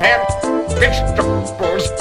and vegetables.